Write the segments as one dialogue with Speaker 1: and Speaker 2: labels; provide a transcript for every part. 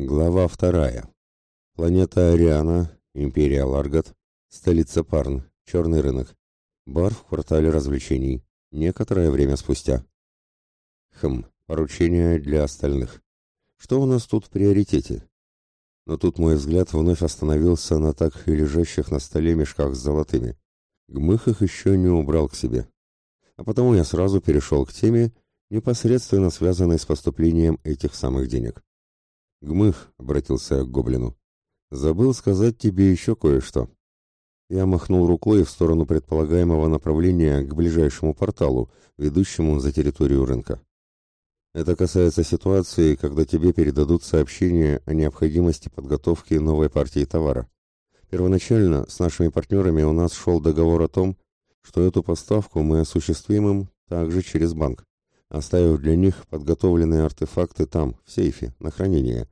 Speaker 1: Глава вторая. Планета Ариана, Империя Ларгат, столица Парн, черный рынок. Бар в квартале развлечений. Некоторое время спустя. Хм, поручение для остальных. Что у нас тут в приоритете? Но тут мой взгляд вновь остановился на так и лежащих на столе мешках с золотыми. Гмых их еще не убрал к себе. А потому я сразу перешел к теме, непосредственно связанной с поступлением этих самых денег. «Гмых», — обратился я к гоблину, — «забыл сказать тебе еще кое-что». Я махнул рукой в сторону предполагаемого направления к ближайшему порталу, ведущему за территорию рынка. Это касается ситуации, когда тебе передадут сообщение о необходимости подготовки новой партии товара. Первоначально с нашими партнерами у нас шел договор о том, что эту поставку мы осуществим им также через банк оставив для них подготовленные артефакты там, в сейфе, на хранение.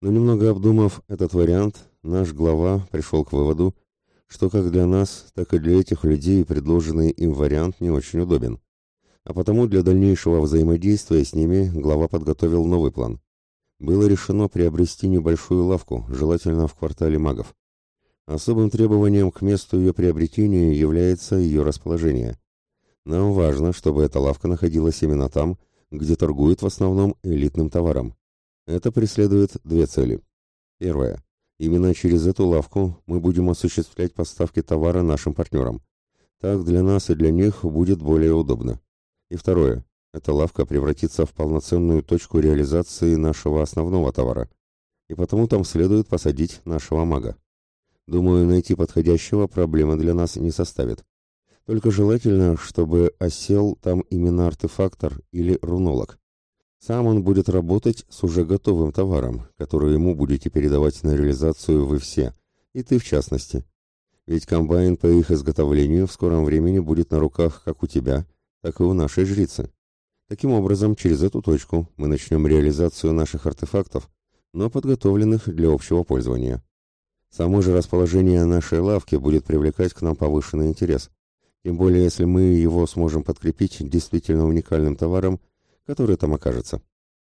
Speaker 1: Но немного обдумав этот вариант, наш глава пришел к выводу, что как для нас, так и для этих людей предложенный им вариант не очень удобен. А потому для дальнейшего взаимодействия с ними глава подготовил новый план. Было решено приобрести небольшую лавку, желательно в квартале магов. Особым требованием к месту ее приобретения является ее расположение. Нам важно, чтобы эта лавка находилась именно там, где торгуют в основном элитным товаром. Это преследует две цели. Первая. Именно через эту лавку мы будем осуществлять поставки товара нашим партнерам. Так для нас и для них будет более удобно. И второе. Эта лавка превратится в полноценную точку реализации нашего основного товара. И потому там следует посадить нашего мага. Думаю, найти подходящего проблемы для нас не составит. Только желательно, чтобы осел там именно артефактор или рунолог. Сам он будет работать с уже готовым товаром, который ему будете передавать на реализацию вы все, и ты в частности. Ведь комбайн по их изготовлению в скором времени будет на руках как у тебя, так и у нашей жрицы. Таким образом, через эту точку мы начнем реализацию наших артефактов, но подготовленных для общего пользования. Само же расположение нашей лавки будет привлекать к нам повышенный интерес, тем более, если мы его сможем подкрепить действительно уникальным товаром, который там окажется.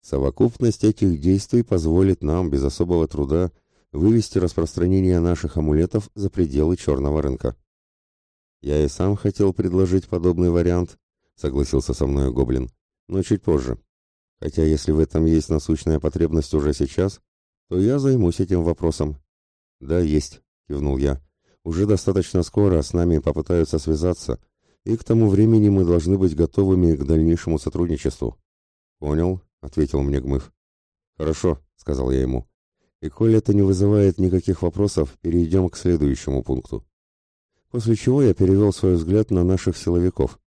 Speaker 1: Совокупность этих действий позволит нам без особого труда вывести распространение наших амулетов за пределы черного рынка. Я и сам хотел предложить подобный вариант, согласился со мной гоблин, но чуть позже. Хотя если в этом есть насущная потребность уже сейчас, то я займусь этим вопросом. Да, есть, кивнул я. Уже достаточно скоро с нами попытаются связаться, и к тому времени мы должны быть готовыми к дальнейшему сотрудничеству. Понял, ответил мне Гмых. Хорошо, сказал я ему. И коли это не вызывает никаких вопросов, перейдем к следующему пункту. После чего я перевел свой взгляд на наших силовиков.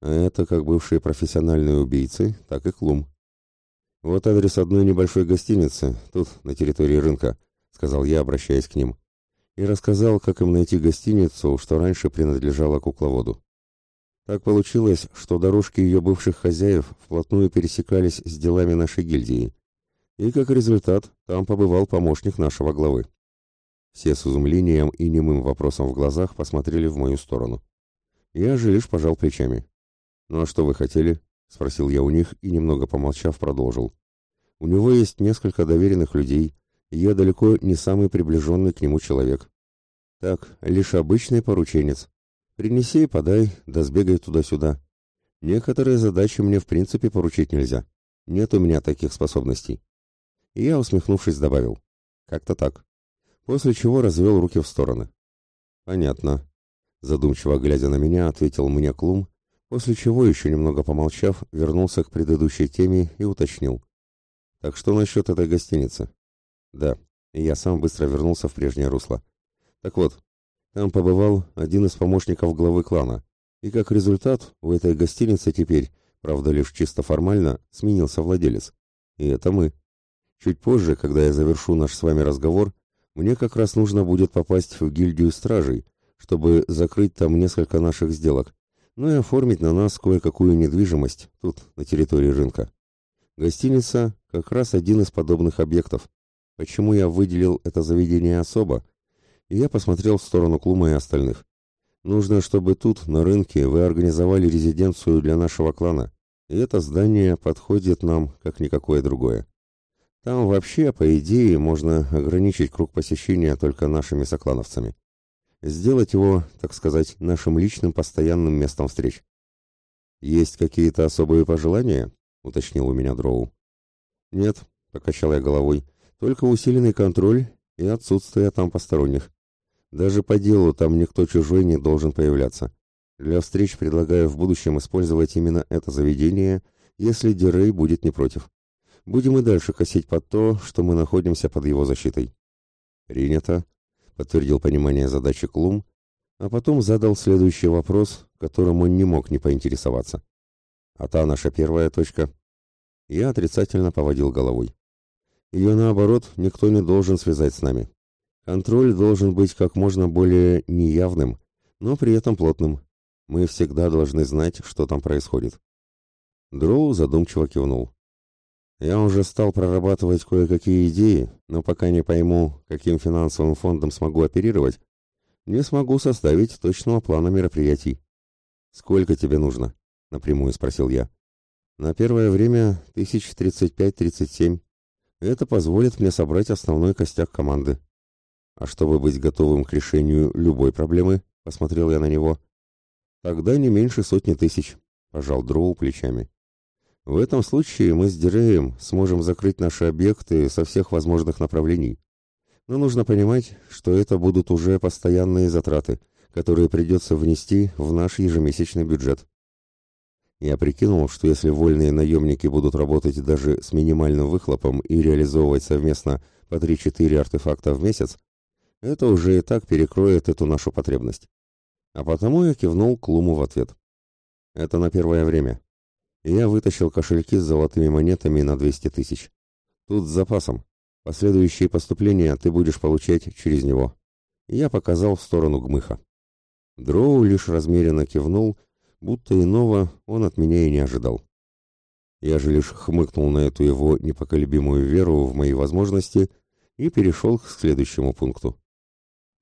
Speaker 1: А это как бывшие профессиональные убийцы, так и Клум. Вот адрес одной небольшой гостиницы, тут, на территории рынка, сказал я, обращаясь к ним и рассказал, как им найти гостиницу, что раньше принадлежала кукловоду. Так получилось, что дорожки ее бывших хозяев вплотную пересекались с делами нашей гильдии, и как результат там побывал помощник нашего главы. Все с изумлением и немым вопросом в глазах посмотрели в мою сторону. Я же лишь пожал плечами. «Ну а что вы хотели?» — спросил я у них и, немного помолчав, продолжил. «У него есть несколько доверенных людей, я далеко не самый приближенный к нему человек. Так, лишь обычный порученец. Принеси и подай, да сбегай туда-сюда. Некоторые задачи мне в принципе поручить нельзя. Нет у меня таких способностей. И я, усмехнувшись, добавил. Как-то так. После чего развел руки в стороны. Понятно. Задумчиво глядя на меня, ответил мне Клум, после чего, еще немного помолчав, вернулся к предыдущей теме и уточнил. Так что насчет этой гостиницы? Да, я сам быстро вернулся в прежнее русло. Так вот, там побывал один из помощников главы клана, и как результат у этой гостиницы теперь, правда лишь чисто формально, сменился владелец. И это мы. Чуть позже, когда я завершу наш с вами разговор, мне как раз нужно будет попасть в гильдию стражей, чтобы закрыть там несколько наших сделок, ну и оформить на нас кое-какую недвижимость тут, на территории рынка. Гостиница как раз один из подобных объектов. Почему я выделил это заведение особо? И я посмотрел в сторону Клума и остальных. Нужно, чтобы тут, на рынке, вы организовали резиденцию для нашего клана. И это здание подходит нам, как никакое другое. Там вообще, по идее, можно ограничить круг посещения только нашими соклановцами. Сделать его, так сказать, нашим личным постоянным местом встреч. «Есть какие-то особые пожелания?» — уточнил у меня Дроу. «Нет», — покачал я головой, — «только усиленный контроль и отсутствие там посторонних. Даже по делу там никто чужой не должен появляться. Для встреч предлагаю в будущем использовать именно это заведение, если Дирей будет не против. Будем и дальше косить под то, что мы находимся под его защитой». «Принято», — подтвердил понимание задачи Клум, а потом задал следующий вопрос, которым он не мог не поинтересоваться. «А та наша первая точка?» Я отрицательно поводил головой. Ее, наоборот, никто не должен связать с нами. Контроль должен быть как можно более неявным, но при этом плотным. Мы всегда должны знать, что там происходит. Дроу задумчиво кивнул. Я уже стал прорабатывать кое-какие идеи, но пока не пойму, каким финансовым фондом смогу оперировать, не смогу составить точного плана мероприятий. «Сколько тебе нужно?» — напрямую спросил я. «На первое время тысяч тридцать пять-тридцать семь. Это позволит мне собрать основной костяк команды. А чтобы быть готовым к решению любой проблемы, посмотрел я на него, тогда не меньше сотни тысяч, пожал Дроу плечами. В этом случае мы с Диреем сможем закрыть наши объекты со всех возможных направлений. Но нужно понимать, что это будут уже постоянные затраты, которые придется внести в наш ежемесячный бюджет. Я прикинул, что если вольные наемники будут работать даже с минимальным выхлопом и реализовывать совместно по 3-4 артефакта в месяц, это уже и так перекроет эту нашу потребность. А потому я кивнул Клуму в ответ. Это на первое время. Я вытащил кошельки с золотыми монетами на 200 тысяч. Тут с запасом. Последующие поступления ты будешь получать через него. Я показал в сторону Гмыха. Дроу лишь размеренно кивнул будто иного он от меня и не ожидал. Я же лишь хмыкнул на эту его непоколебимую веру в мои возможности и перешел к следующему пункту.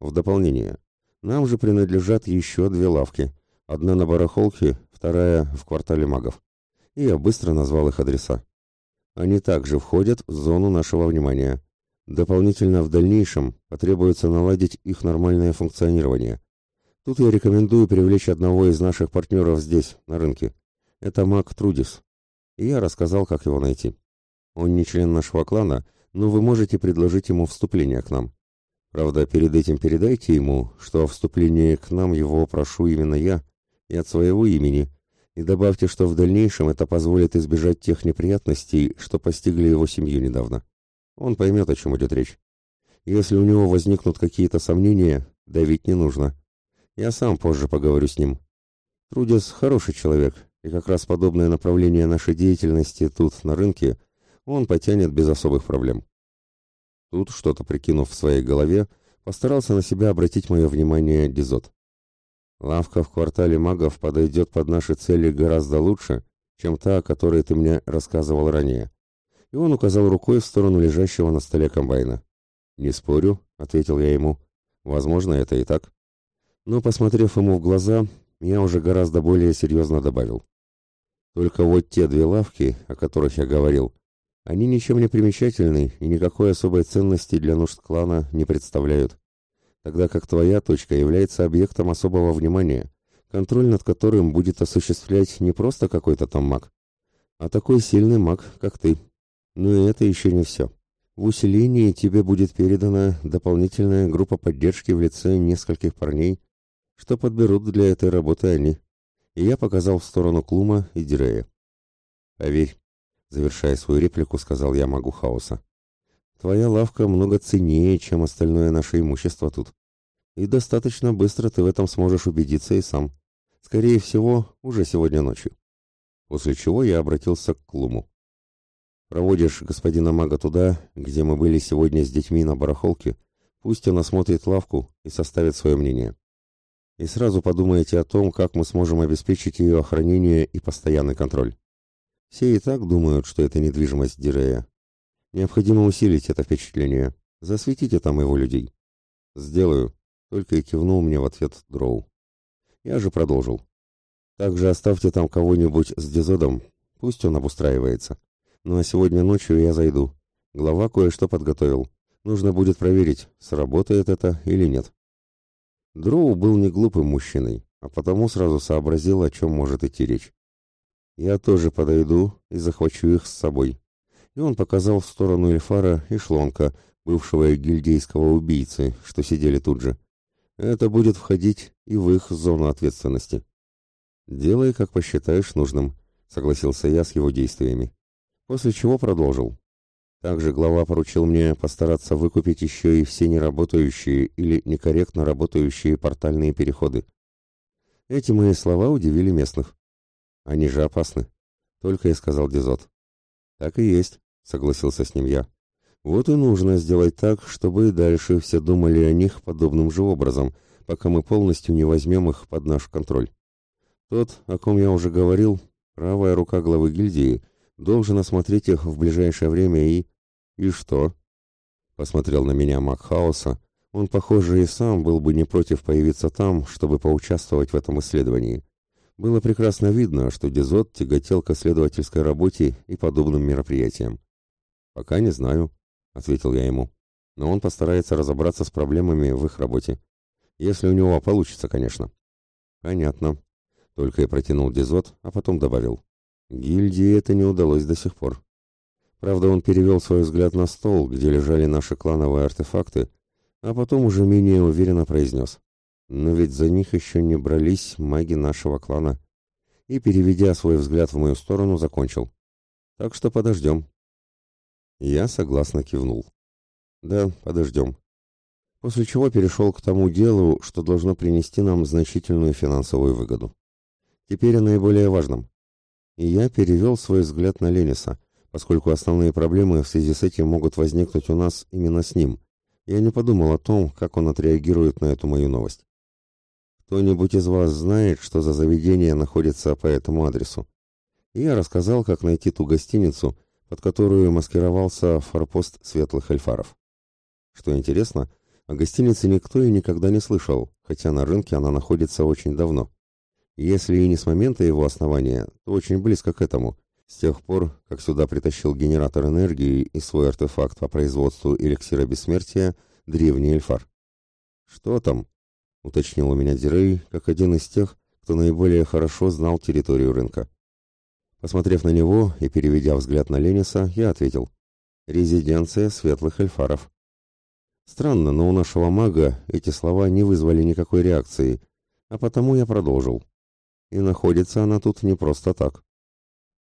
Speaker 1: В дополнение, нам же принадлежат еще две лавки, одна на барахолке, вторая в квартале магов. И я быстро назвал их адреса. Они также входят в зону нашего внимания. Дополнительно в дальнейшем потребуется наладить их нормальное функционирование. Тут я рекомендую привлечь одного из наших партнеров здесь, на рынке. Это маг Трудис. И я рассказал, как его найти. Он не член нашего клана, но вы можете предложить ему вступление к нам. Правда, перед этим передайте ему, что о вступлении к нам его прошу именно я и от своего имени, и добавьте, что в дальнейшем это позволит избежать тех неприятностей, что постигли его семью недавно. Он поймет, о чем идет речь. Если у него возникнут какие-то сомнения, давить не нужно. Я сам позже поговорю с ним. Трудис хороший человек, и как раз подобное направление нашей деятельности тут, на рынке, он потянет без особых проблем. Тут, что-то прикинув в своей голове, постарался на себя обратить мое внимание Дизот. Лавка в квартале магов подойдет под наши цели гораздо лучше, чем та, о которой ты мне рассказывал ранее. И он указал рукой в сторону лежащего на столе комбайна. «Не спорю», — ответил я ему. «Возможно, это и так но, посмотрев ему в глаза, я уже гораздо более серьезно добавил. Только вот те две лавки, о которых я говорил, они ничем не примечательны и никакой особой ценности для нужд клана не представляют, тогда как твоя точка является объектом особого внимания, контроль над которым будет осуществлять не просто какой-то там маг, а такой сильный маг, как ты. Но и это еще не все. В усилении тебе будет передана дополнительная группа поддержки в лице нескольких парней, что подберут для этой работы они. И я показал в сторону Клума и Дирея. «Поверь», — завершая свою реплику, сказал я магу хаоса, «твоя лавка много ценнее, чем остальное наше имущество тут. И достаточно быстро ты в этом сможешь убедиться и сам. Скорее всего, уже сегодня ночью». После чего я обратился к Клуму. «Проводишь господина мага туда, где мы были сегодня с детьми на барахолке, пусть он осмотрит лавку и составит свое мнение и сразу подумаете о том, как мы сможем обеспечить ее охранение и постоянный контроль. Все и так думают, что это недвижимость Дирея. Необходимо усилить это впечатление. Засветите там его людей. Сделаю, только и кивнул мне в ответ Дроу. Я же продолжил. Также оставьте там кого-нибудь с Дезодом, пусть он обустраивается. Ну а сегодня ночью я зайду. глава кое-что подготовил. Нужно будет проверить, сработает это или нет. Дроу был не глупым мужчиной, а потому сразу сообразил, о чем может идти речь. «Я тоже подойду и захвачу их с собой». И он показал в сторону Эльфара и Шлонка, бывшего гильдейского убийцы, что сидели тут же. Это будет входить и в их зону ответственности. «Делай, как посчитаешь нужным», — согласился я с его действиями. После чего продолжил. Также глава поручил мне постараться выкупить еще и все неработающие или некорректно работающие портальные переходы. Эти мои слова удивили местных. Они же опасны, только и сказал Дезот. Так и есть, согласился с ним я. Вот и нужно сделать так, чтобы и дальше все думали о них подобным же образом, пока мы полностью не возьмем их под наш контроль. Тот, о ком я уже говорил, правая рука главы гильдии, Должен осмотреть их в ближайшее время и... И что? Посмотрел на меня маг хаоса. Он, похоже, и сам был бы не против появиться там, чтобы поучаствовать в этом исследовании. Было прекрасно видно, что Дезот тяготел к исследовательской работе и подобным мероприятиям. «Пока не знаю», — ответил я ему. «Но он постарается разобраться с проблемами в их работе. Если у него получится, конечно». «Понятно», — только и протянул Дезот, а потом добавил. Гильдии это не удалось до сих пор. Правда, он перевел свой взгляд на стол, где лежали наши клановые артефакты, а потом уже менее уверенно произнес. Но ведь за них еще не брались маги нашего клана. И, переведя свой взгляд в мою сторону, закончил. Так что подождем. Я согласно кивнул. Да, подождем. После чего перешел к тому делу, что должно принести нам значительную финансовую выгоду. Теперь о наиболее важном и я перевел свой взгляд на Лениса, поскольку основные проблемы в связи с этим могут возникнуть у нас именно с ним. Я не подумал о том, как он отреагирует на эту мою новость. Кто-нибудь из вас знает, что за заведение находится по этому адресу? И я рассказал, как найти ту гостиницу, под которую маскировался форпост светлых эльфаров. Что интересно, о гостинице никто и никогда не слышал, хотя на рынке она находится очень давно. Если и не с момента его основания, то очень близко к этому, с тех пор, как сюда притащил генератор энергии и свой артефакт по производству эликсира бессмертия древний Эльфар. «Что там?» — уточнил у меня Дирей, как один из тех, кто наиболее хорошо знал территорию рынка. Посмотрев на него и переведя взгляд на Лениса, я ответил. «Резиденция светлых эльфаров». Странно, но у нашего мага эти слова не вызвали никакой реакции, а потому я продолжил. И находится она тут не просто так.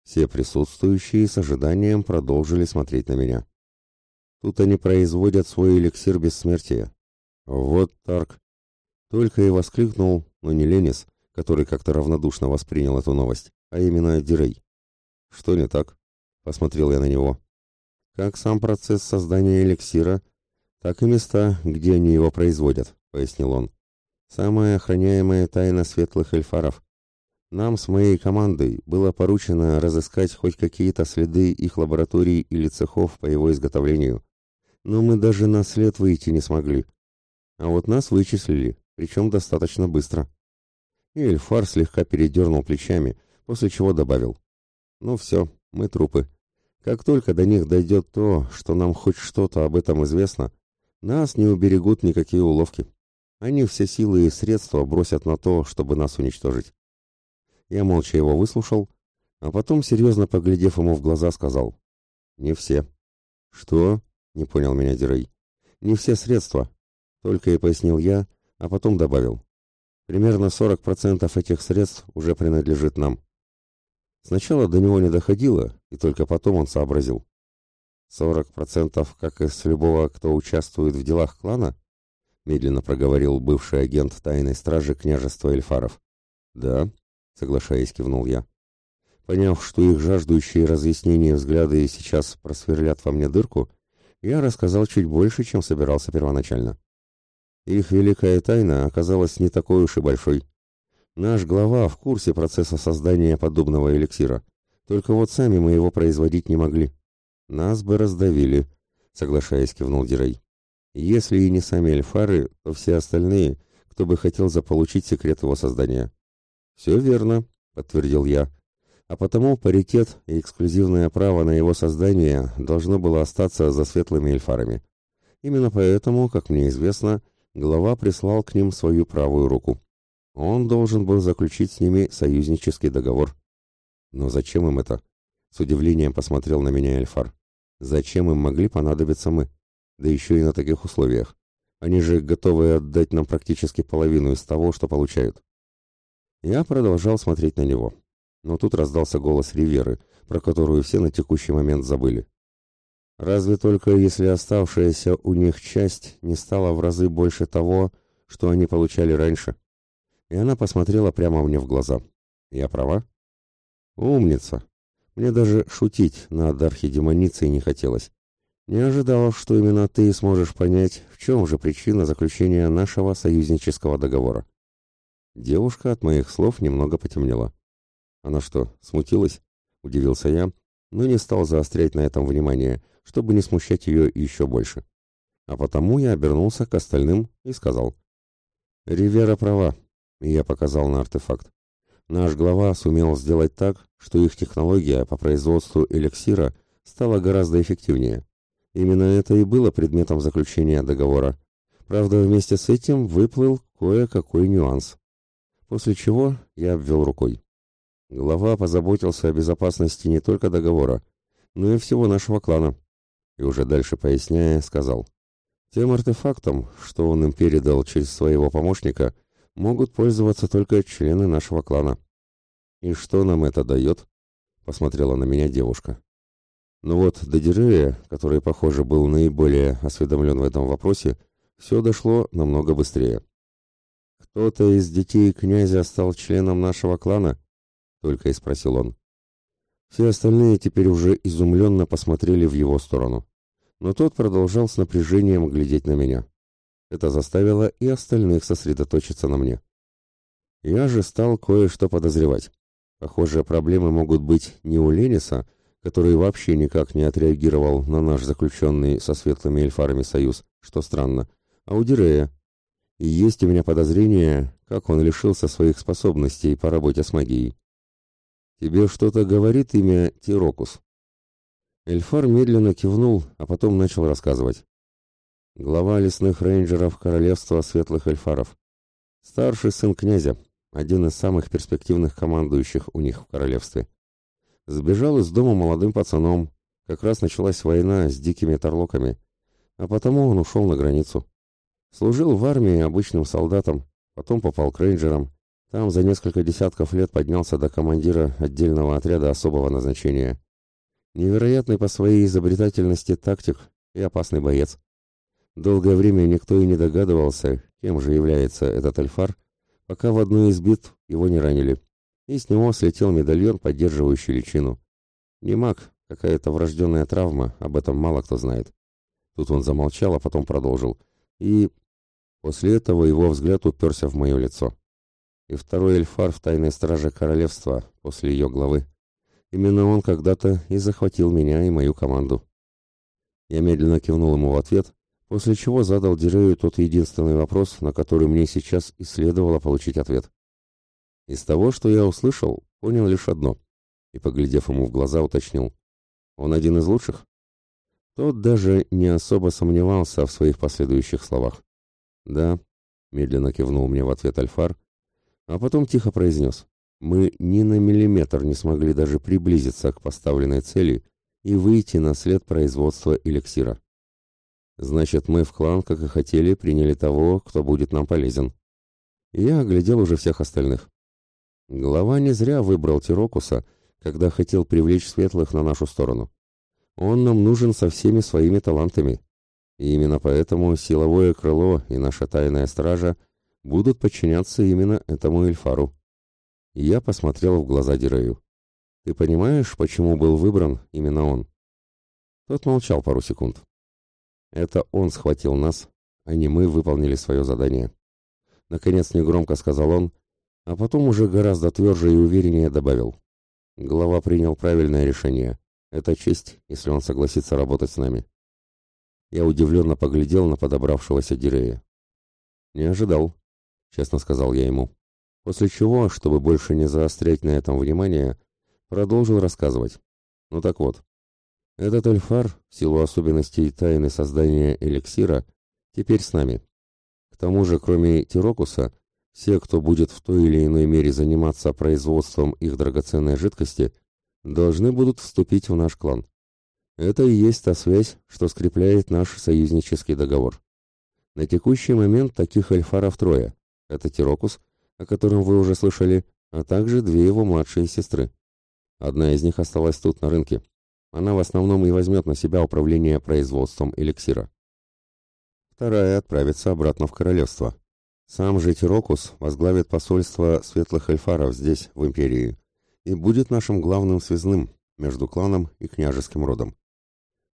Speaker 1: Все присутствующие с ожиданием продолжили смотреть на меня. Тут они производят свой эликсир бессмертия. Вот так. Только и воскликнул, но не Ленис, который как-то равнодушно воспринял эту новость, а именно Дирей. Что не так? Посмотрел я на него. Как сам процесс создания эликсира, так и места, где они его производят, пояснил он. Самая охраняемая тайна светлых эльфаров. Нам с моей командой было поручено разыскать хоть какие-то следы их лабораторий или цехов по его изготовлению, но мы даже на след выйти не смогли. А вот нас вычислили, причем достаточно быстро. И Эльфар слегка передернул плечами, после чего добавил. «Ну все, мы трупы. Как только до них дойдет то, что нам хоть что-то об этом известно, нас не уберегут никакие уловки. Они все силы и средства бросят на то, чтобы нас уничтожить. Я молча его выслушал, а потом, серьезно поглядев ему в глаза, сказал. «Не все». «Что?» — не понял меня Дирей. «Не все средства», — только и пояснил я, а потом добавил. «Примерно 40% этих средств уже принадлежит нам». Сначала до него не доходило, и только потом он сообразил. «Сорок процентов, как из любого, кто участвует в делах клана?» медленно проговорил бывший агент тайной стражи княжества Эльфаров. «Да», соглашаясь, кивнул я. Поняв, что их жаждущие разъяснения взгляды сейчас просверлят во мне дырку, я рассказал чуть больше, чем собирался первоначально. Их великая тайна оказалась не такой уж и большой. Наш глава в курсе процесса создания подобного эликсира, только вот сами мы его производить не могли. Нас бы раздавили, соглашаясь, кивнул Дирей. Если и не сами эльфары, то все остальные, кто бы хотел заполучить секрет его создания. «Все верно», — подтвердил я. а потому паритет и эксклюзивное право на его создание должно было остаться за светлыми эльфарами. Именно поэтому, как мне известно, глава прислал к ним свою правую руку. Он должен был заключить с ними союзнический договор. Но зачем им это? С удивлением посмотрел на меня Эльфар. Зачем им могли понадобиться мы? Да еще и на таких условиях. Они же готовы отдать нам практически половину из того, что получают. Я продолжал смотреть на него. Но тут раздался голос Риверы, про которую все на текущий момент забыли. Разве только если оставшаяся у них часть не стала в разы больше того, что они получали раньше. И она посмотрела прямо мне в глаза. Я права? Умница. Мне даже шутить над архидемоницей не хотелось. Не ожидал, что именно ты сможешь понять, в чем же причина заключения нашего союзнического договора. Девушка от моих слов немного потемнела. Она что, смутилась? Удивился я, но не стал заострять на этом внимание, чтобы не смущать ее еще больше. А потому я обернулся к остальным и сказал. «Ривера права», я показал на артефакт. Наш глава сумел сделать так, что их технология по производству эликсира стала гораздо эффективнее. Именно это и было предметом заключения договора. Правда, вместе с этим выплыл кое-какой нюанс. После чего я обвел рукой. Глава позаботился о безопасности не только договора, но и всего нашего клана. И уже дальше поясняя, сказал. Тем артефактом, что он им передал через своего помощника, могут пользоваться только члены нашего клана. «И что нам это дает?» — посмотрела на меня девушка. Но вот до Дидирея, который, похоже, был наиболее осведомлен в этом вопросе, все дошло намного быстрее. «Кто-то из детей князя стал членом нашего клана?» — только и спросил он. Все остальные теперь уже изумленно посмотрели в его сторону. Но тот продолжал с напряжением глядеть на меня. Это заставило и остальных сосредоточиться на мне. Я же стал кое-что подозревать. Похоже, проблемы могут быть не у Лениса, который вообще никак не отреагировал на наш заключенный со светлыми эльфарами союз, что странно, а у Дирея. И есть у меня подозрение, как он лишился своих способностей по работе с магией. «Тебе что-то говорит имя Тирокус?» Эльфар медленно кивнул, а потом начал рассказывать. Глава лесных рейнджеров Королевства Светлых Эльфаров. Старший сын князя, один из самых перспективных командующих у них в королевстве. Сбежал из дома молодым пацаном, как раз началась война с дикими торлоками, а потому он ушел на границу. Служил в армии обычным солдатом, потом попал к рейнджерам, там за несколько десятков лет поднялся до командира отдельного отряда особого назначения. Невероятный по своей изобретательности тактик и опасный боец. Долгое время никто и не догадывался, кем же является этот Альфар, пока в одну из битв его не ранили, и с него слетел медальон, поддерживающий личину. Не маг, какая-то врожденная травма, об этом мало кто знает. Тут он замолчал, а потом продолжил. И после этого его взгляд уперся в мое лицо. И второй эльфар в тайной страже королевства после ее главы. Именно он когда-то и захватил меня и мою команду. Я медленно кивнул ему в ответ, после чего задал Дирею тот единственный вопрос, на который мне сейчас и следовало получить ответ. Из того, что я услышал, понял лишь одно, и, поглядев ему в глаза, уточнил. Он один из лучших? Тот даже не особо сомневался в своих последующих словах. «Да», — медленно кивнул мне в ответ Альфар, а потом тихо произнес. «Мы ни на миллиметр не смогли даже приблизиться к поставленной цели и выйти на след производства эликсира. Значит, мы в клан, как и хотели, приняли того, кто будет нам полезен. я оглядел уже всех остальных. Глава не зря выбрал Тирокуса, когда хотел привлечь светлых на нашу сторону. Он нам нужен со всеми своими талантами. И именно поэтому силовое крыло и наша тайная стража будут подчиняться именно этому Эльфару. Я посмотрел в глаза Дирею. Ты понимаешь, почему был выбран именно он? Тот молчал пару секунд. Это он схватил нас, а не мы выполнили свое задание. Наконец негромко сказал он, а потом уже гораздо тверже и увереннее добавил. Глава принял правильное решение. Это честь, если он согласится работать с нами. Я удивленно поглядел на подобравшегося Дирея. «Не ожидал», — честно сказал я ему. После чего, чтобы больше не заострять на этом внимание, продолжил рассказывать. Ну так вот, этот эльфар, в силу особенностей тайны создания эликсира, теперь с нами. К тому же, кроме Тирокуса, все, кто будет в той или иной мере заниматься производством их драгоценной жидкости, должны будут вступить в наш клан. Это и есть та связь, что скрепляет наш союзнический договор. На текущий момент таких эльфаров трое. Это Тирокус, о котором вы уже слышали, а также две его младшие сестры. Одна из них осталась тут, на рынке. Она в основном и возьмет на себя управление производством эликсира. Вторая отправится обратно в королевство. Сам же Тирокус возглавит посольство светлых эльфаров здесь, в империи, и будет нашим главным связным между кланом и княжеским родом.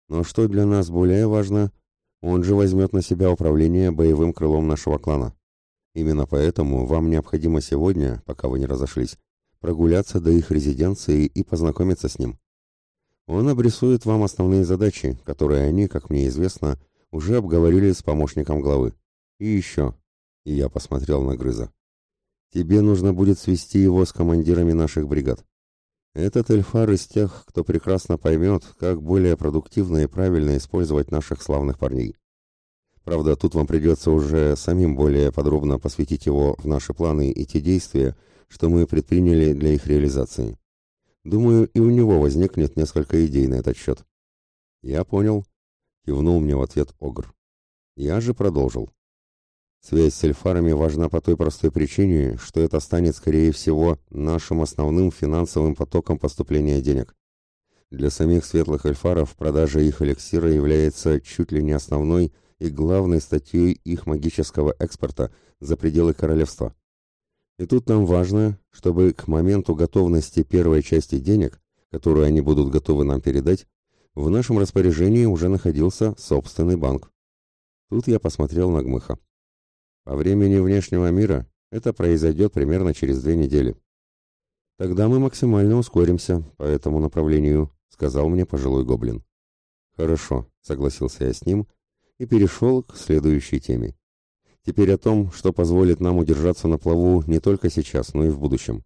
Speaker 1: Но что для нас более важно, он же возьмет на себя управление боевым крылом нашего клана. Именно поэтому вам необходимо сегодня, пока вы не разошлись, прогуляться до их резиденции и познакомиться с ним. Он обрисует вам основные задачи, которые они, как мне известно, уже обговорили с помощником главы. И еще, и я посмотрел на Грыза, тебе нужно будет свести его с командирами наших бригад. Этот эльфар из тех, кто прекрасно поймет, как более продуктивно и правильно использовать наших славных парней. Правда, тут вам придется уже самим более подробно посвятить его в наши планы и те действия, что мы предприняли для их реализации. Думаю, и у него возникнет несколько идей на этот счет. Я понял, кивнул мне в ответ Огр. Я же продолжил. Связь с эльфарами важна по той простой причине, что это станет, скорее всего, нашим основным финансовым потоком поступления денег. Для самих светлых эльфаров продажа их эликсира является чуть ли не основной и главной статьей их магического экспорта за пределы королевства. И тут нам важно, чтобы к моменту готовности первой части денег, которую они будут готовы нам передать, в нашем распоряжении уже находился собственный банк. Тут я посмотрел на Гмыха. По времени внешнего мира это произойдет примерно через две недели. Тогда мы максимально ускоримся по этому направлению, сказал мне пожилой гоблин. Хорошо, согласился я с ним и перешел к следующей теме. Теперь о том, что позволит нам удержаться на плаву не только сейчас, но и в будущем.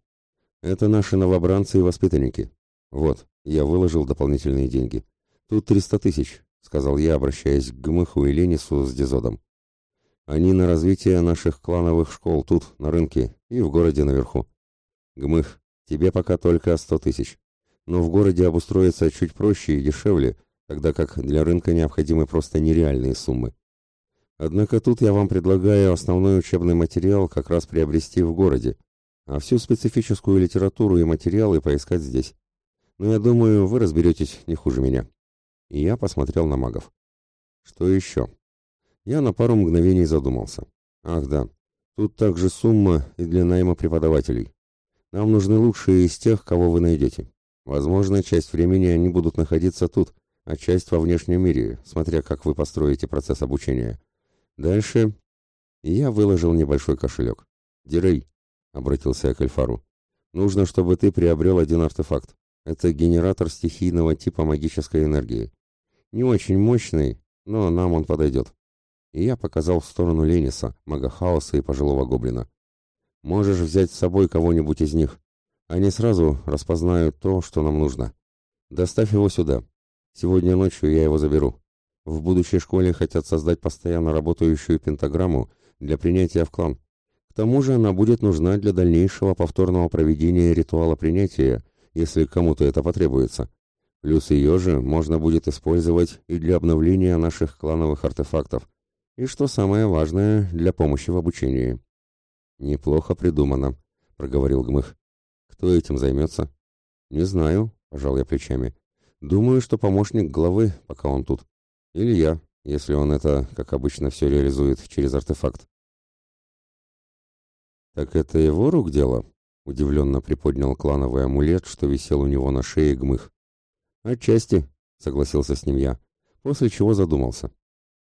Speaker 1: Это наши новобранцы и воспитанники. Вот, я выложил дополнительные деньги. Тут триста тысяч, сказал я, обращаясь к Гмыху и Ленису с Дезодом. Они на развитие наших клановых школ тут, на рынке и в городе наверху. Гмых, тебе пока только сто тысяч. Но в городе обустроиться чуть проще и дешевле, тогда как для рынка необходимы просто нереальные суммы. Однако тут я вам предлагаю основной учебный материал как раз приобрести в городе, а всю специфическую литературу и материалы поискать здесь. Но я думаю, вы разберетесь не хуже меня. И я посмотрел на магов. Что еще? Я на пару мгновений задумался. Ах да, тут также сумма и для найма преподавателей. Нам нужны лучшие из тех, кого вы найдете. Возможно, часть времени они будут находиться тут, а часть во внешнем мире, смотря как вы построите процесс обучения. Дальше я выложил небольшой кошелек. «Дирей», — обратился я к Эльфару, — «нужно, чтобы ты приобрел один артефакт. Это генератор стихийного типа магической энергии. Не очень мощный, но нам он подойдет». И я показал в сторону Лениса, мага хаоса и пожилого гоблина. «Можешь взять с собой кого-нибудь из них. Они сразу распознают то, что нам нужно. Доставь его сюда. Сегодня ночью я его заберу. В будущей школе хотят создать постоянно работающую пентаграмму для принятия в клан. К тому же она будет нужна для дальнейшего повторного проведения ритуала принятия, если кому-то это потребуется. Плюс ее же можно будет использовать и для обновления наших клановых артефактов, и, что самое важное, для помощи в обучении. «Неплохо придумано», — проговорил Гмых. «Кто этим займется?» «Не знаю», — пожал я плечами. «Думаю, что помощник главы, пока он тут». Или я, если он это, как обычно, все реализует через артефакт. «Так это его рук дело?» — удивленно приподнял клановый амулет, что висел у него на шее гмых. «Отчасти», — согласился с ним я, после чего задумался.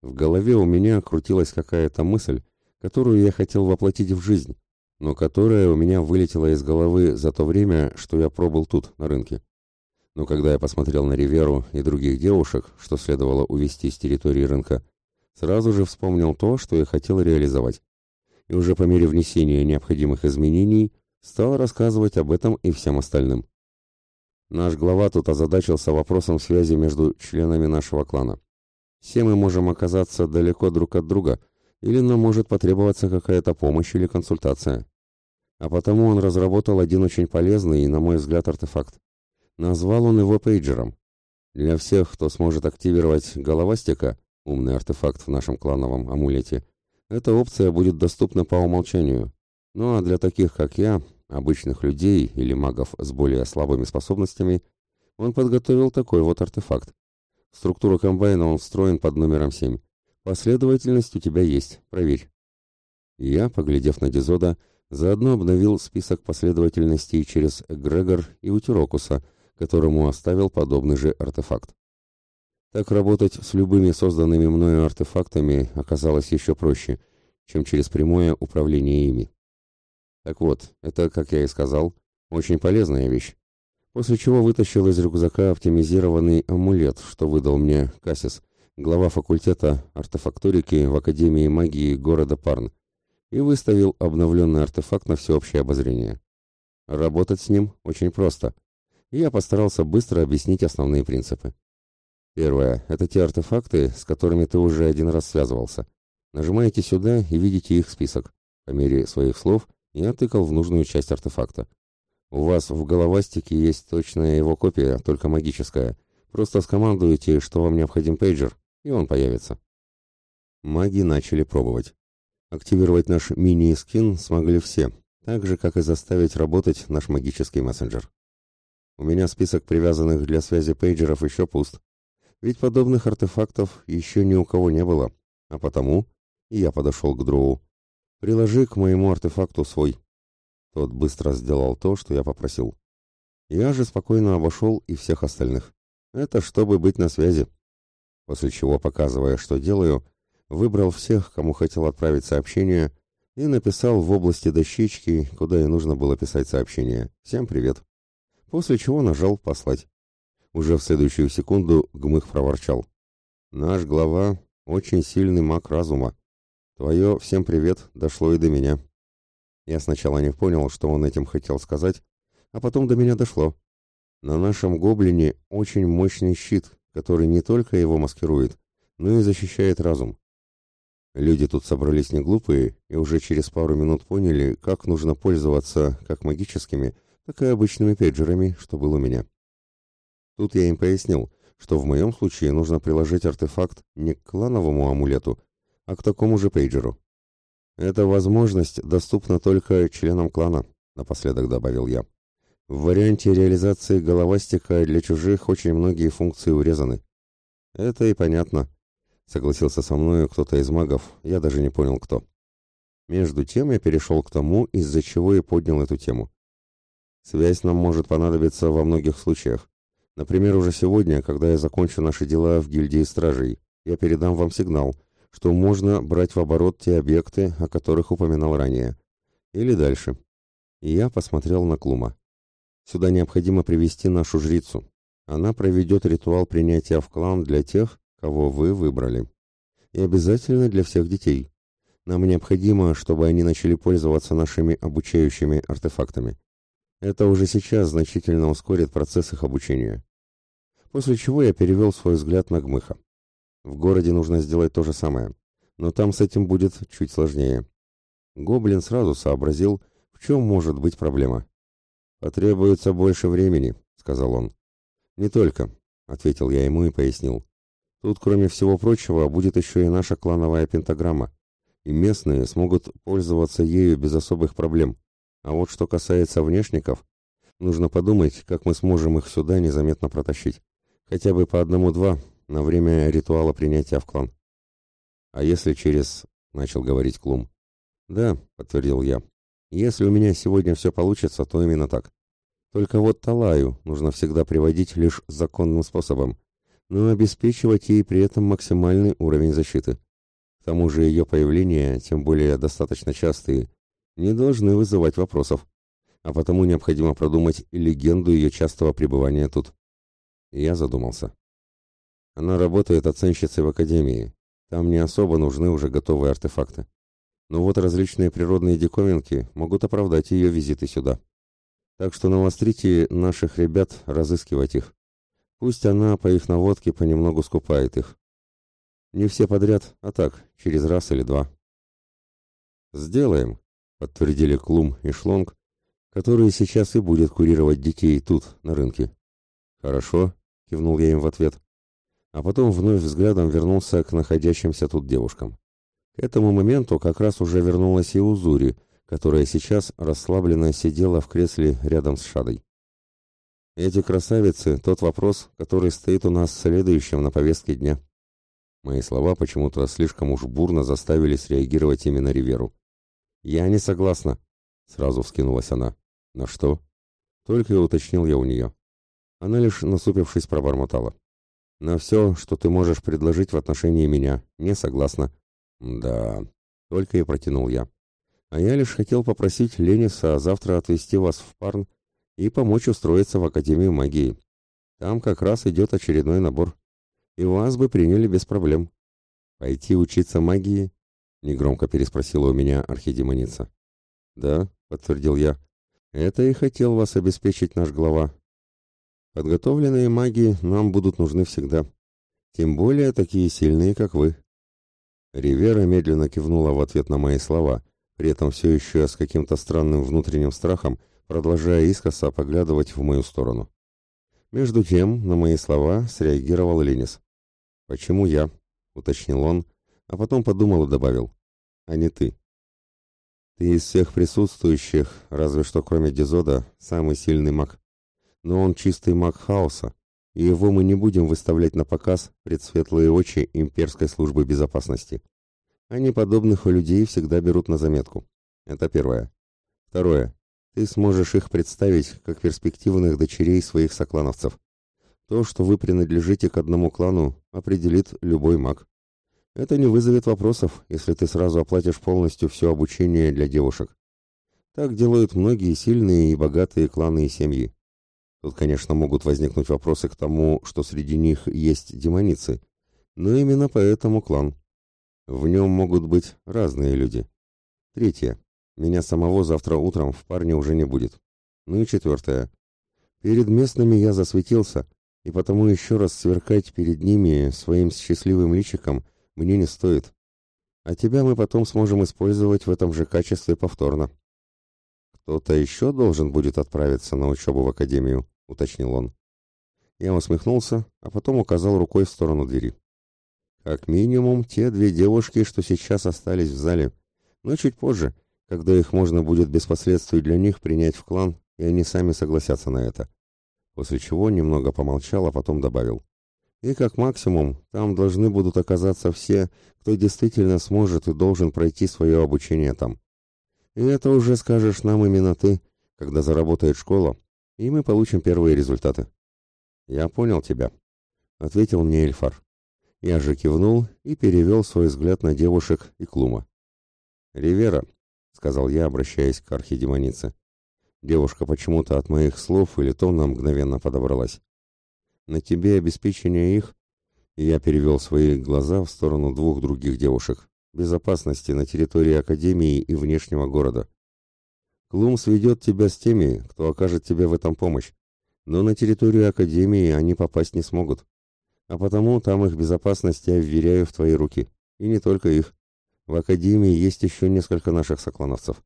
Speaker 1: В голове у меня крутилась какая-то мысль, которую я хотел воплотить в жизнь, но которая у меня вылетела из головы за то время, что я пробыл тут, на рынке. Но когда я посмотрел на Риверу и других девушек, что следовало увести с территории рынка, сразу же вспомнил то, что я хотел реализовать. И уже по мере внесения необходимых изменений стал рассказывать об этом и всем остальным. Наш глава тут озадачился вопросом связи между членами нашего клана. Все мы можем оказаться далеко друг от друга, или нам может потребоваться какая-то помощь или консультация. А потому он разработал один очень полезный и, на мой взгляд, артефакт. Назвал он его пейджером. Для всех, кто сможет активировать головастика, умный артефакт в нашем клановом амулете, эта опция будет доступна по умолчанию. Ну а для таких, как я, обычных людей или магов с более слабыми способностями, он подготовил такой вот артефакт. В структуру комбайна он встроен под номером 7. Последовательность у тебя есть, проверь. Я, поглядев на Дизода, заодно обновил список последовательностей через Эгрегор и Утирокуса, которому оставил подобный же артефакт. Так работать с любыми созданными мною артефактами оказалось еще проще, чем через прямое управление ими. Так вот, это, как я и сказал, очень полезная вещь. После чего вытащил из рюкзака оптимизированный амулет, что выдал мне Кассис, глава факультета артефакторики в Академии магии города Парн, и выставил обновленный артефакт на всеобщее обозрение. Работать с ним очень просто. Я постарался быстро объяснить основные принципы. Первое – это те артефакты, с которыми ты уже один раз связывался. Нажимаете сюда и видите их список. По мере своих слов я тыкал в нужную часть артефакта. У вас в головастике есть точная его копия, только магическая. Просто скомандуете, что вам необходим пейджер, и он появится. Маги начали пробовать. Активировать наш мини-скин смогли все, так же, как и заставить работать наш магический мессенджер. У меня список привязанных для связи пейджеров еще пуст, ведь подобных артефактов еще ни у кого не было, а потому я подошел к Дроу. «Приложи к моему артефакту свой». Тот быстро сделал то, что я попросил. Я же спокойно обошел и всех остальных. Это чтобы быть на связи. После чего, показывая, что делаю, выбрал всех, кому хотел отправить сообщение, и написал в области дощечки, куда и нужно было писать сообщение. «Всем привет». После чего нажал «Послать». Уже в следующую секунду Гмых проворчал. «Наш глава — очень сильный маг разума. Твое «всем привет» дошло и до меня». Я сначала не понял, что он этим хотел сказать, а потом до меня дошло. На нашем гоблине очень мощный щит, который не только его маскирует, но и защищает разум. Люди тут собрались не глупые и уже через пару минут поняли, как нужно пользоваться как магическими, так и обычными пейджерами, что было у меня. Тут я им пояснил, что в моем случае нужно приложить артефакт не к клановому амулету, а к такому же пейджеру. Эта возможность доступна только членам клана, напоследок добавил я. В варианте реализации головастика для чужих очень многие функции урезаны. Это и понятно, согласился со мной кто-то из магов, я даже не понял кто. Между тем я перешел к тому, из-за чего и поднял эту тему. Связь нам может понадобиться во многих случаях. Например, уже сегодня, когда я закончу наши дела в гильдии стражей, я передам вам сигнал, что можно брать в оборот те объекты, о которых упоминал ранее. Или дальше. Я посмотрел на Клума. Сюда необходимо привести нашу жрицу. Она проведет ритуал принятия в клан для тех, кого вы выбрали. И обязательно для всех детей. Нам необходимо, чтобы они начали пользоваться нашими обучающими артефактами. Это уже сейчас значительно ускорит процесс их обучения. После чего я перевел свой взгляд на Гмыха. В городе нужно сделать то же самое, но там с этим будет чуть сложнее. Гоблин сразу сообразил, в чем может быть проблема. «Потребуется больше времени», — сказал он. «Не только», — ответил я ему и пояснил. «Тут, кроме всего прочего, будет еще и наша клановая пентаграмма, и местные смогут пользоваться ею без особых проблем. А вот что касается внешников, нужно подумать, как мы сможем их сюда незаметно протащить. Хотя бы по одному-два на время ритуала принятия в клан. А если через... начал говорить Клум. Да, подтвердил я. Если у меня сегодня все получится, то именно так. Только вот Талаю нужно всегда приводить лишь законным способом, но обеспечивать ей при этом максимальный уровень защиты. К тому же ее появление, тем более достаточно частые, не должны вызывать вопросов, а потому необходимо продумать легенду ее частого пребывания тут. я задумался. Она работает оценщицей в академии. Там не особо нужны уже готовые артефакты. Но вот различные природные диковинки могут оправдать ее визиты сюда. Так что навострите наших ребят разыскивать их. Пусть она по их наводке понемногу скупает их. Не все подряд, а так, через раз или два. «Сделаем», — подтвердили Клум и Шлонг, который сейчас и будет курировать детей тут, на рынке. «Хорошо», — кивнул я им в ответ, а потом вновь взглядом вернулся к находящимся тут девушкам. К этому моменту как раз уже вернулась и Узури, которая сейчас расслабленно сидела в кресле рядом с Шадой. Эти красавицы — тот вопрос, который стоит у нас следующим на повестке дня. Мои слова почему-то слишком уж бурно заставили среагировать именно Риверу. «Я не согласна», — сразу вскинулась она. «На что?» Только и уточнил я у нее. Она лишь, насупившись, пробормотала. «На все, что ты можешь предложить в отношении меня, не согласна». «Да», — только и протянул я. «А я лишь хотел попросить Лениса завтра отвезти вас в Парн и помочь устроиться в Академию магии. Там как раз идет очередной набор. И вас бы приняли без проблем». «Пойти учиться магии?» — негромко переспросила у меня архидемоница. «Да», — подтвердил я, — «это и хотел вас обеспечить наш глава. Подготовленные маги нам будут нужны всегда, тем более такие сильные, как вы». Ривера медленно кивнула в ответ на мои слова, при этом все еще с каким-то странным внутренним страхом, продолжая искоса поглядывать в мою сторону. Между тем, на мои слова среагировал Ленис. «Почему я?» — уточнил он, а потом подумал и добавил. «А не ты. Ты из всех присутствующих, разве что кроме Дезода, самый сильный маг. Но он чистый маг хаоса, и его мы не будем выставлять на показ пред светлые очи имперской службы безопасности. Они подобных у людей всегда берут на заметку. Это первое. Второе. Ты сможешь их представить как перспективных дочерей своих соклановцев. То, что вы принадлежите к одному клану, определит любой маг. Это не вызовет вопросов, если ты сразу оплатишь полностью все обучение для девушек. Так делают многие сильные и богатые кланы и семьи. Тут, конечно, могут возникнуть вопросы к тому, что среди них есть демоницы, но именно поэтому клан. В нем могут быть разные люди. Третье. Меня самого завтра утром в парне уже не будет. Ну и четвертое. Перед местными я засветился, и потому еще раз сверкать перед ними своим счастливым личиком мне не стоит. А тебя мы потом сможем использовать в этом же качестве повторно. Кто-то еще должен будет отправиться на учебу в академию, уточнил он. Я усмехнулся, а потом указал рукой в сторону двери. Как минимум, те две девушки, что сейчас остались в зале, но чуть позже, когда их можно будет без последствий для них принять в клан, и они сами согласятся на это. После чего немного помолчал, а потом добавил. И как максимум, там должны будут оказаться все, кто действительно сможет и должен пройти свое обучение там. И это уже скажешь нам именно ты, когда заработает школа, и мы получим первые результаты. Я понял тебя, ответил мне Эльфар. Я же кивнул и перевел свой взгляд на девушек и Клума. «Ривера», — сказал я, обращаясь к архидемонице. Девушка почему-то от моих слов или тона мгновенно подобралась. На тебе обеспечение их, я перевел свои глаза в сторону двух других девушек, безопасности на территории Академии и внешнего города. Клум сведет тебя с теми, кто окажет тебе в этом помощь, но на территорию Академии они попасть не смогут. А потому там их безопасность я вверяю в твои руки. И не только их. В Академии есть еще несколько наших соклановцев.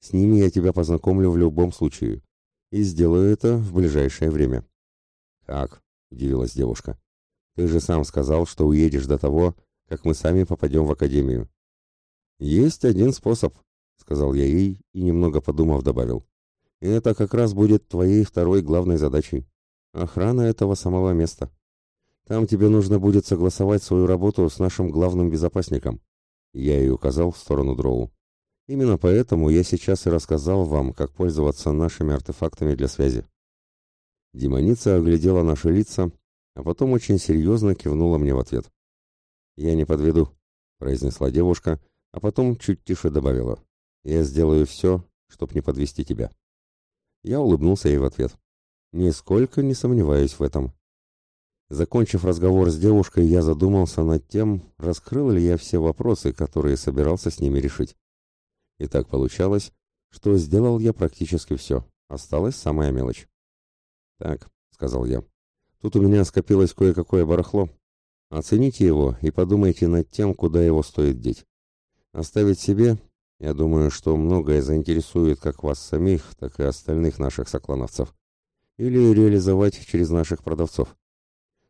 Speaker 1: С ними я тебя познакомлю в любом случае. И сделаю это в ближайшее время. Как? — удивилась девушка. «Ты же сам сказал, что уедешь до того, как мы сами попадем в академию». «Есть один способ», — сказал я ей и, немного подумав, добавил. «И это как раз будет твоей второй главной задачей. Охрана этого самого места. Там тебе нужно будет согласовать свою работу с нашим главным безопасником». Я ей указал в сторону Дроу. «Именно поэтому я сейчас и рассказал вам, как пользоваться нашими артефактами для связи». Демоница оглядела наши лица, а потом очень серьезно кивнула мне в ответ. «Я не подведу», — произнесла девушка, а потом чуть тише добавила. «Я сделаю все, чтоб не подвести тебя». Я улыбнулся ей в ответ. «Нисколько не сомневаюсь в этом». Закончив разговор с девушкой, я задумался над тем, раскрыл ли я все вопросы, которые собирался с ними решить. И так получалось, что сделал я практически все, Осталась самая мелочь. «Так», — сказал я, — «тут у меня скопилось кое-какое барахло. Оцените его и подумайте над тем, куда его стоит деть. Оставить себе, я думаю, что многое заинтересует как вас самих, так и остальных наших соклановцев. Или реализовать через наших продавцов.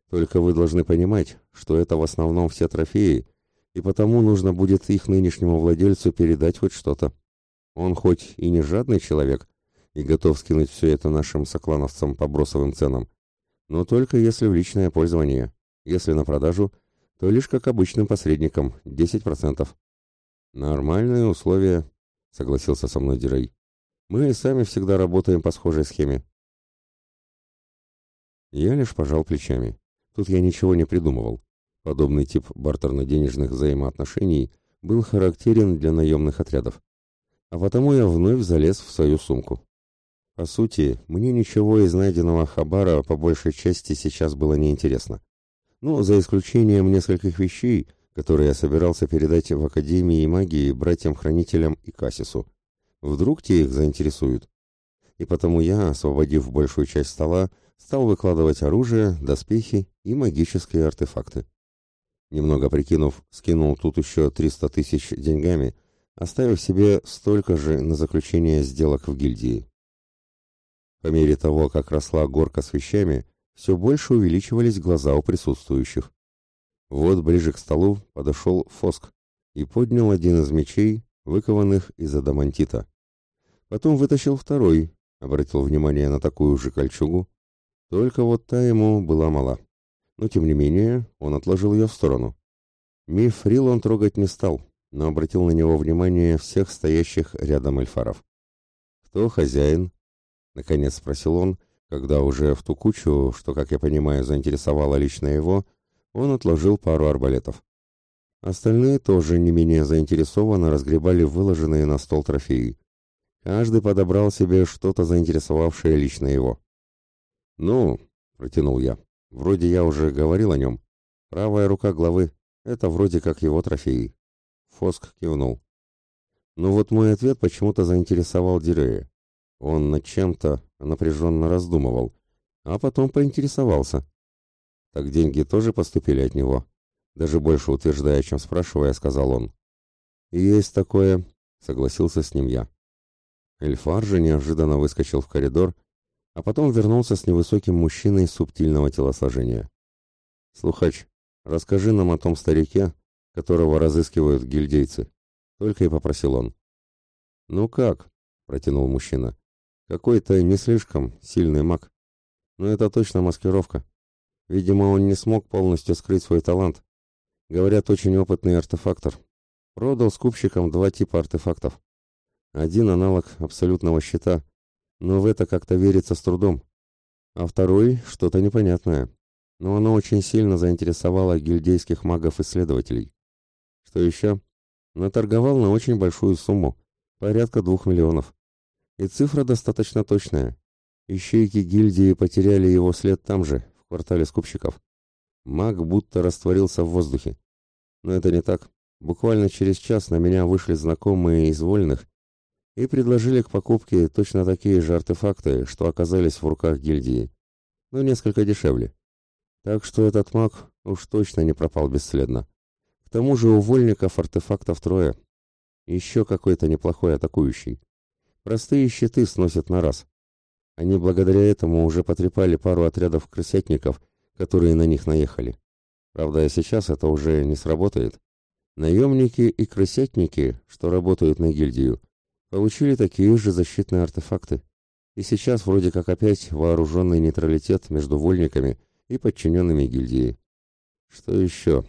Speaker 1: Только вы должны понимать, что это в основном все трофеи, и потому нужно будет их нынешнему владельцу передать хоть что-то. Он хоть и не жадный человек, и готов скинуть все это нашим соклановцам по бросовым ценам, но только если в личное пользование. Если на продажу, то лишь как обычным посредникам, 10%. Нормальные условия, согласился со мной Дирей. Мы и сами всегда работаем по схожей схеме. Я лишь пожал плечами. Тут я ничего не придумывал. Подобный тип бартерно-денежных взаимоотношений был характерен для наемных отрядов. А потому я вновь залез в свою сумку. По сути, мне ничего из найденного хабара по большей части сейчас было неинтересно. Ну, за исключением нескольких вещей, которые я собирался передать в Академии магии братьям-хранителям и Кассису. Вдруг те их заинтересуют. И потому я, освободив большую часть стола, стал выкладывать оружие, доспехи и магические артефакты. Немного прикинув, скинул тут еще 300 тысяч деньгами, оставив себе столько же на заключение сделок в гильдии. По мере того, как росла горка с вещами, все больше увеличивались глаза у присутствующих. Вот ближе к столу подошел Фоск и поднял один из мечей, выкованных из адамантита. Потом вытащил второй, обратил внимание на такую же кольчугу, только вот та ему была мала. Но тем не менее, он отложил ее в сторону. Мифрил он трогать не стал, но обратил на него внимание всех стоящих рядом эльфаров. «Кто хозяин?» — наконец спросил он, когда уже в ту кучу, что, как я понимаю, заинтересовало лично его, он отложил пару арбалетов. Остальные тоже не менее заинтересованно разгребали выложенные на стол трофеи. Каждый подобрал себе что-то заинтересовавшее лично его. «Ну», — протянул я, — «вроде я уже говорил о нем. Правая рука главы — это вроде как его трофеи». Фоск кивнул. Но вот мой ответ почему-то заинтересовал Дирея. Он над чем-то напряженно раздумывал, а потом поинтересовался. Так деньги тоже поступили от него? Даже больше утверждая, чем спрашивая, сказал он. «Есть такое», — согласился с ним я. Эльфар же неожиданно выскочил в коридор, а потом вернулся с невысоким мужчиной субтильного телосложения. «Слухач, расскажи нам о том старике, которого разыскивают гильдейцы», — только и попросил он. «Ну как?» — протянул мужчина. Какой-то не слишком сильный маг. Но это точно маскировка. Видимо, он не смог полностью скрыть свой талант. Говорят, очень опытный артефактор. Продал скупщикам два типа артефактов. Один аналог абсолютного щита, но в это как-то верится с трудом. А второй — что-то непонятное. Но оно очень сильно заинтересовало гильдейских магов-исследователей. Что еще? Наторговал на очень большую сумму, порядка двух миллионов. И цифра достаточно точная. Ищейки гильдии потеряли его след там же, в квартале скупщиков. Маг будто растворился в воздухе. Но это не так. Буквально через час на меня вышли знакомые из вольных и предложили к покупке точно такие же артефакты, что оказались в руках гильдии, но несколько дешевле. Так что этот маг уж точно не пропал бесследно. К тому же у вольников артефактов трое. Еще какой-то неплохой атакующий. Простые щиты сносят на раз. Они благодаря этому уже потрепали пару отрядов крысятников, которые на них наехали. Правда, сейчас это уже не сработает. Наемники и крысятники, что работают на гильдию, получили такие же защитные артефакты. И сейчас вроде как опять вооруженный нейтралитет между вольниками и подчиненными гильдии. Что еще?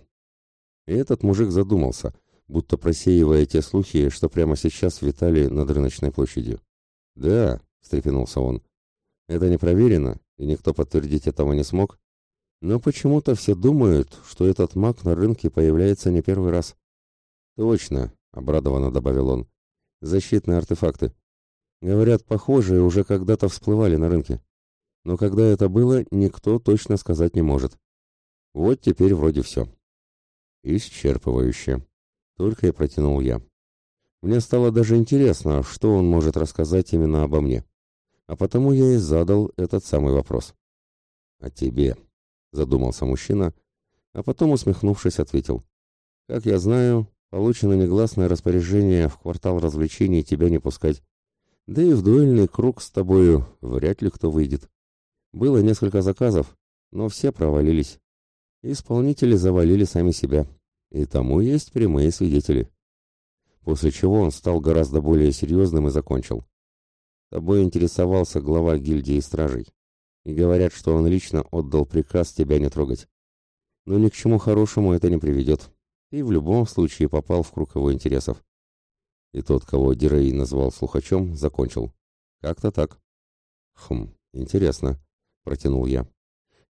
Speaker 1: И этот мужик задумался, будто просеивая те слухи, что прямо сейчас витали над рыночной площадью. «Да», — встрепенулся он, — «это не проверено, и никто подтвердить этого не смог, но почему-то все думают, что этот маг на рынке появляется не первый раз». «Точно», — обрадованно добавил он, — «защитные артефакты. Говорят, похожие уже когда-то всплывали на рынке. Но когда это было, никто точно сказать не может. Вот теперь вроде все». «Исчерпывающе», только и протянул я. Мне стало даже интересно, что он может рассказать именно обо мне. А потому я и задал этот самый вопрос. «О тебе», — задумался мужчина, а потом, усмехнувшись, ответил. «Как я знаю, получено негласное распоряжение в квартал развлечений тебя не пускать. Да и в дуэльный круг с тобою вряд ли кто выйдет. Было несколько заказов, но все провалились. Исполнители завалили сами себя, и тому есть прямые свидетели. После чего он стал гораздо более серьезным и закончил. Тобой интересовался глава гильдии стражей. И говорят, что он лично отдал приказ тебя не трогать. Но ни к чему хорошему это не приведет. Ты в любом случае попал в круг его интересов. И тот, кого Дирей назвал слухачом, закончил. Как-то так. Хм, интересно, протянул я.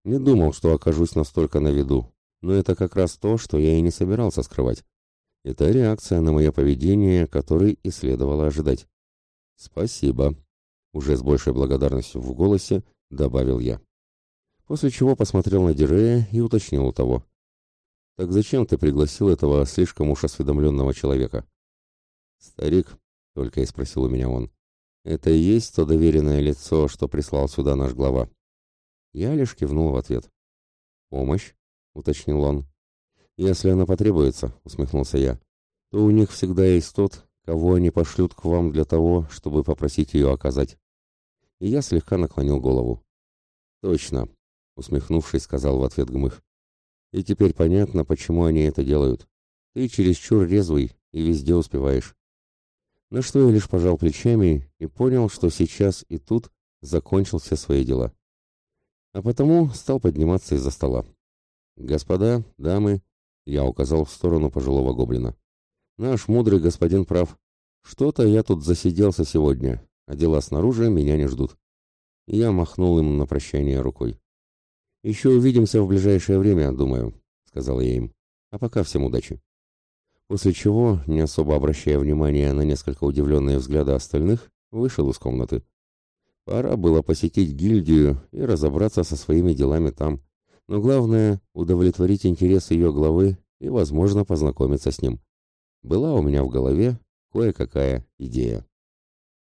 Speaker 1: Не думал, что окажусь настолько на виду, но это как раз то, что я и не собирался скрывать. Это реакция на мое поведение, которой и следовало ожидать. Спасибо, уже с большей благодарностью в голосе добавил я. После чего посмотрел на Дирея и уточнил у того. «Так зачем ты пригласил этого слишком уж осведомленного человека?» «Старик», — только и спросил у меня он, — «это и есть то доверенное лицо, что прислал сюда наш глава?» Я лишь кивнул в ответ. «Помощь?» — уточнил он. «Если она потребуется», — усмехнулся я, — «то у них всегда есть тот, кого они пошлют к вам для того, чтобы попросить ее оказать». И я слегка наклонил голову. «Точно», — усмехнувшись, сказал в ответ Гмых. «И теперь понятно, почему они это делают. Ты чересчур резвый и везде успеваешь». На что я лишь пожал плечами и понял, что сейчас и тут закончил все свои дела а потому стал подниматься из-за стола. «Господа, дамы», — я указал в сторону пожилого гоблина, — «наш мудрый господин прав. Что-то я тут засиделся сегодня, а дела снаружи меня не ждут». Я махнул им на прощание рукой. «Еще увидимся в ближайшее время, думаю», — сказал я им. «А пока всем удачи». После чего, не особо обращая внимания на несколько удивленные взгляды остальных, вышел из комнаты. Пора было посетить гильдию и разобраться со своими делами там. Но главное – удовлетворить интерес ее главы и, возможно, познакомиться с ним. Была у меня в голове кое-какая идея.